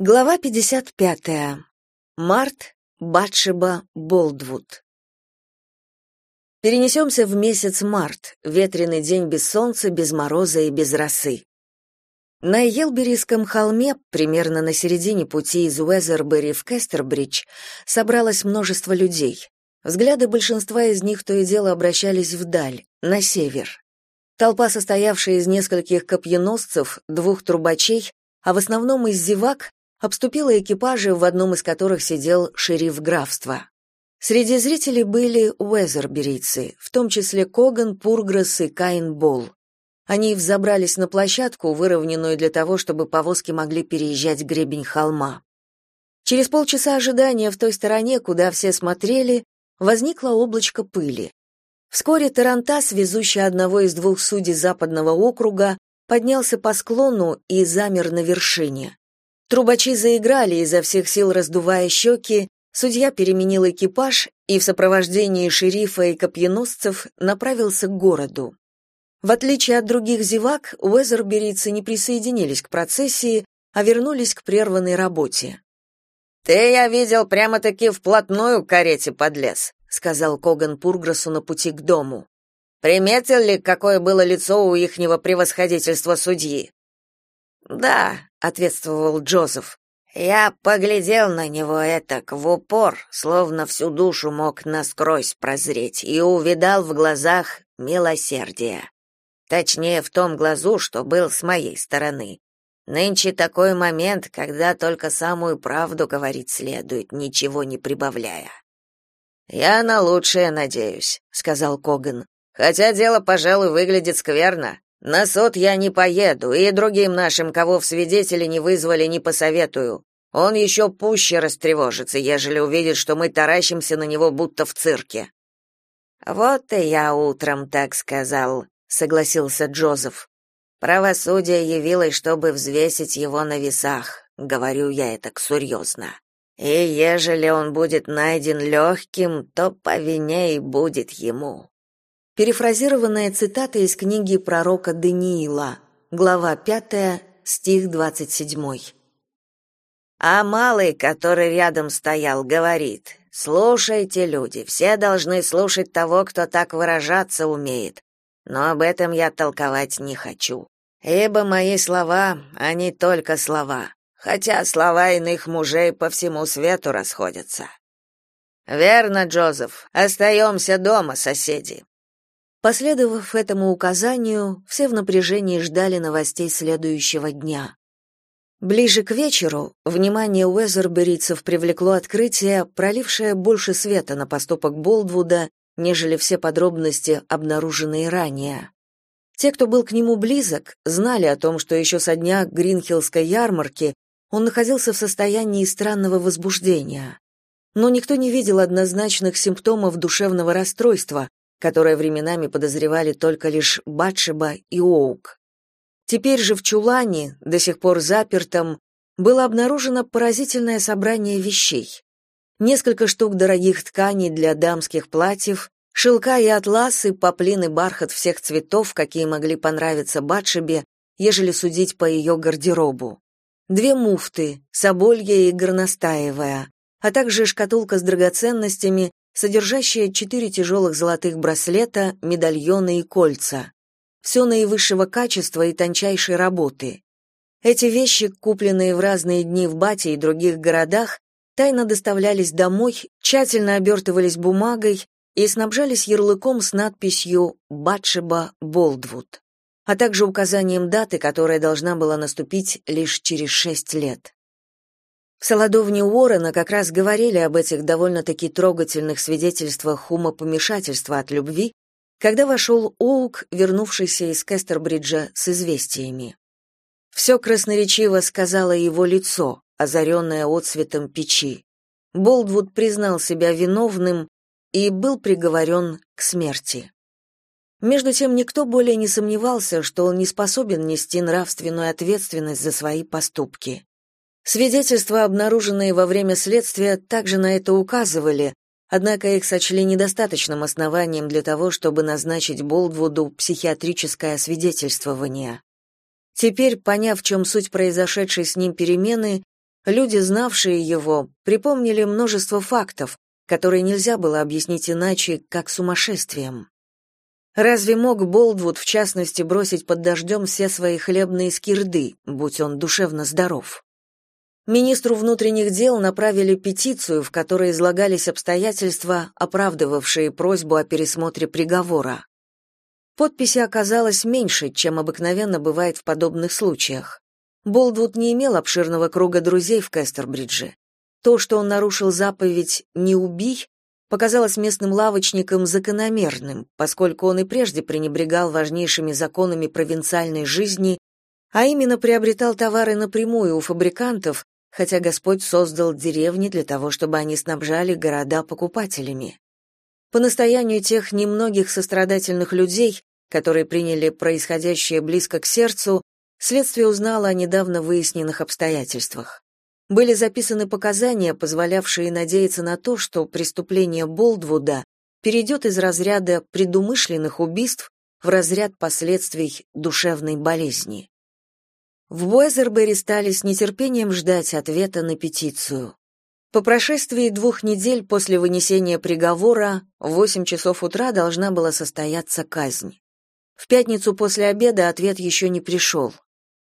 Глава 55. Март, Батшеба, Болдвуд. Перенесемся в месяц март, ветреный день без солнца, без мороза и без росы. На Елберийском холме, примерно на середине пути из Уэзербери в Кестербридж, собралось множество людей. Взгляды большинства из них то и дело обращались вдаль, на север. Толпа, состоявшая из нескольких копьеносцев, двух трубачей, а в основном из зевак, обступила экипажи, в одном из которых сидел шериф графства. Среди зрителей были уэзерберийцы, в том числе Коган, Пургресс и Каин Болл. Они взобрались на площадку, выровненную для того, чтобы повозки могли переезжать гребень холма. Через полчаса ожидания в той стороне, куда все смотрели, возникло облачко пыли. Вскоре Тарантас, везущий одного из двух судей западного округа, поднялся по склону и замер на вершине. Трубачи заиграли, изо всех сил раздувая щеки, судья переменил экипаж и в сопровождении шерифа и копьеносцев направился к городу. В отличие от других зевак, уэзерберийцы не присоединились к процессии, а вернулись к прерванной работе. «Ты, я видел, прямо-таки вплотную к карете подлез», — сказал Коган Пурграсу на пути к дому. «Приметил ли, какое было лицо у ихнего превосходительства судьи?» «Да», — ответствовал Джозеф. «Я поглядел на него этак в упор, словно всю душу мог насквозь прозреть, и увидал в глазах милосердие. Точнее, в том глазу, что был с моей стороны. Нынче такой момент, когда только самую правду говорить следует, ничего не прибавляя». «Я на лучшее надеюсь», — сказал Коган. «Хотя дело, пожалуй, выглядит скверно. На суд я не поеду, и другим нашим, кого в свидетели не вызвали, не посоветую. Он еще пуще растревожится, ежели увидит, что мы таращимся на него будто в цирке. Вот и я утром так сказал, согласился Джозеф. Правосудие явилось, чтобы взвесить его на весах. Говорю я это серьезно. И ежели он будет найден легким, то по вине и будет ему. Перефразированная цитата из книги пророка Даниила, глава 5, стих 27. А малый, который рядом стоял, говорит: "Слушайте, люди, все должны слушать того, кто так выражаться умеет. Но об этом я толковать не хочу, ибо мои слова, они только слова, хотя слова иных мужей по всему свету расходятся". Верно, Джозеф. Остаемся дома, соседи. Последовав этому указанию, все в напряжении ждали новостей следующего дня. Ближе к вечеру внимание уэзерберийцев привлекло открытие, пролившее больше света на поступок Болдвуда, нежели все подробности, обнаруженные ранее. Те, кто был к нему близок, знали о том, что еще со дня Гринхиллской ярмарки он находился в состоянии странного возбуждения. Но никто не видел однозначных симптомов душевного расстройства, которое временами подозревали только лишь Батшеба и Оук. Теперь же в чулане, до сих пор запертом, было обнаружено поразительное собрание вещей. Несколько штук дорогих тканей для дамских платьев, шелка и атласы, поплин и бархат всех цветов, какие могли понравиться Батшебе, ежели судить по ее гардеробу. Две муфты, соболья и горностаевая, а также шкатулка с драгоценностями, содержащая четыре тяжелых золотых браслета, медальоны и кольца. Все наивысшего качества и тончайшей работы. Эти вещи, купленные в разные дни в Бате и других городах, тайно доставлялись домой, тщательно обертывались бумагой и снабжались ярлыком с надписью «Батшеба Болдвуд», а также указанием даты, которая должна была наступить лишь через шесть лет. В Солодовне Уоррена как раз говорили об этих довольно-таки трогательных свидетельствах умопомешательства от любви, когда вошел Оук, вернувшийся из Кестербриджа с известиями. Все красноречиво сказала его лицо, озаренное отсветом печи. Болдвуд признал себя виновным и был приговорен к смерти. Между тем никто более не сомневался, что он не способен нести нравственную ответственность за свои поступки. Свидетельства, обнаруженные во время следствия, также на это указывали, однако их сочли недостаточным основанием для того, чтобы назначить Болдвуду психиатрическое освидетельствование. Теперь, поняв, в чем суть произошедшей с ним перемены, люди, знавшие его, припомнили множество фактов, которые нельзя было объяснить иначе, как сумасшествием. Разве мог Болдвуд, в частности, бросить под дождем все свои хлебные скирды, будь он душевно здоров? Министру внутренних дел направили петицию, в которой излагались обстоятельства, оправдывавшие просьбу о пересмотре приговора. Подписи оказалось меньше, чем обыкновенно бывает в подобных случаях. Болдвуд не имел обширного круга друзей в Кестербридже. То, что он нарушил заповедь «не убий», показалось местным лавочникам закономерным, поскольку он и прежде пренебрегал важнейшими законами провинциальной жизни, а именно приобретал товары напрямую у фабрикантов, хотя Господь создал деревни для того, чтобы они снабжали города покупателями. По настоянию тех немногих сострадательных людей, которые приняли происходящее близко к сердцу, следствие узнало о недавно выясненных обстоятельствах. Были записаны показания, позволявшие надеяться на то, что преступление Болдвуда перейдет из разряда предумышленных убийств в разряд последствий душевной болезни. В Буэзербери стали с нетерпением ждать ответа на петицию. По прошествии двух недель после вынесения приговора в 8 часов утра должна была состояться казнь. В пятницу после обеда ответ еще не пришел.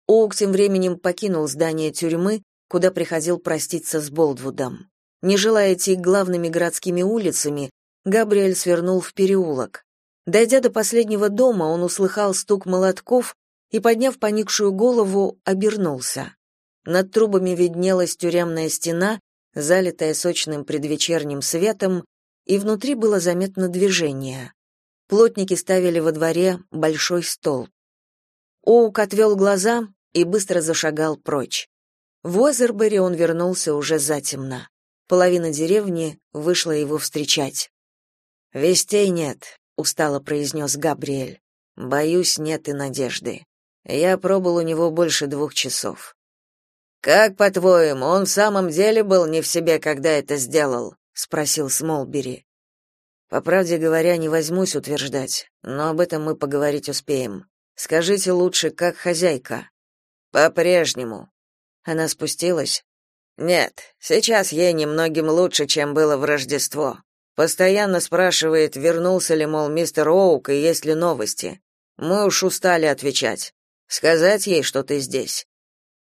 Оук тем временем покинул здание тюрьмы, куда приходил проститься с Болдвудом. Не желая идти главными городскими улицами, Габриэль свернул в переулок. Дойдя до последнего дома, он услыхал стук молотков и, подняв поникшую голову, обернулся. Над трубами виднелась тюремная стена, залитая сочным предвечерним светом, и внутри было заметно движение. Плотники ставили во дворе большой стол. Оук отвел глаза и быстро зашагал прочь. В Уэзербери он вернулся уже затемно. Половина деревни вышла его встречать. «Вестей нет», — устало произнес Габриэль. «Боюсь, нет и надежды. Я пробыл у него больше двух часов. Как, по-твоему, он в самом деле был не в себе, когда это сделал? спросил Смолбери. По правде говоря, не возьмусь утверждать, но об этом мы поговорить успеем. Скажите лучше, как хозяйка? По-прежнему. Она спустилась? Нет, сейчас ей немногим лучше, чем было в Рождество. Постоянно спрашивает, вернулся ли, мол, мистер Оук и есть ли новости. Мы уж устали отвечать. Сказать ей, что ты здесь?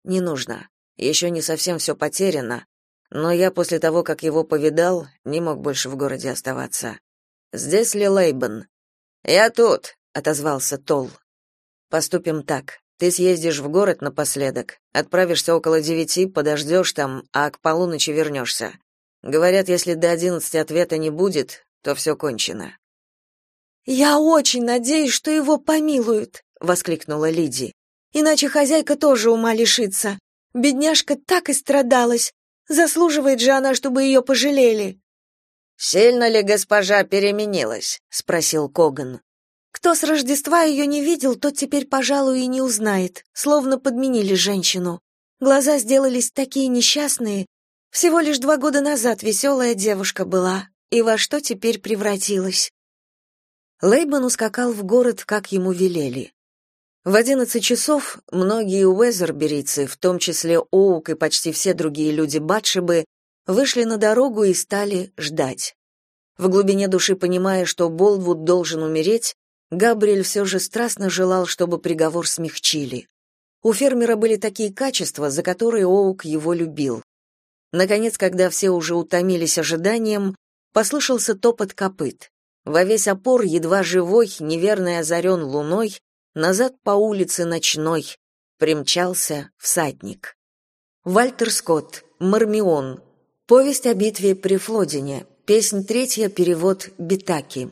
Не нужно. Еще не совсем все потеряно, но я после того, как его повидал, не мог больше в городе оставаться. Здесь ли Лейбен? Я тут, отозвался Тол. Поступим так. Ты съездишь в город напоследок, отправишься около девяти, подождешь там, а к полуночи вернешься. Говорят, если до одиннадцати ответа не будет, то все кончено. Я очень надеюсь, что его помилуют, воскликнула Лиди. Иначе хозяйка тоже ума лишится. Бедняжка так и страдалась. Заслуживает же она, чтобы ее пожалели. Сильно ли госпожа переменилась? спросил Коган. Кто с Рождества ее не видел, тот теперь, пожалуй, и не узнает. Словно подменили женщину. Глаза сделались такие несчастные. Всего лишь два года назад веселая девушка была. И во что теперь превратилась? Лейбан ускакал в город, как ему велели. В одиннадцать часов многие уэзерберийцы, в том числе Оук и почти все другие люди Батшебы, вышли на дорогу и стали ждать. В глубине души понимая, что Болдвуд должен умереть, Габриэль все же страстно желал, чтобы приговор смягчили. У фермера были такие качества, за которые Оук его любил. Наконец, когда все уже утомились ожиданием, послышался топот копыт. Во весь опор, едва живой, неверно озарен луной, Назад по улице ночной примчался всадник. Вальтер Скотт, Мармион. Повесть о битве при Флодине. Песнь третья, перевод Битаки.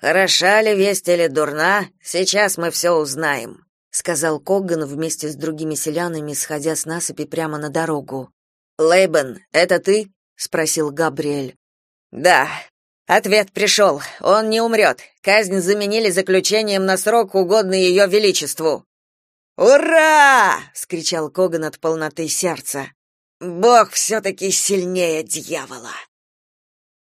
Хороша ли весть или дурна, сейчас мы все узнаем, сказал Коган вместе с другими селянами, сходя с насыпи прямо на дорогу. Лейбен, это ты? спросил Габриэль. Да, Ответ пришел. Он не умрет. Казнь заменили заключением на срок, угодный ее величеству. «Ура!» — скричал Коган от полноты сердца. «Бог все-таки сильнее дьявола!»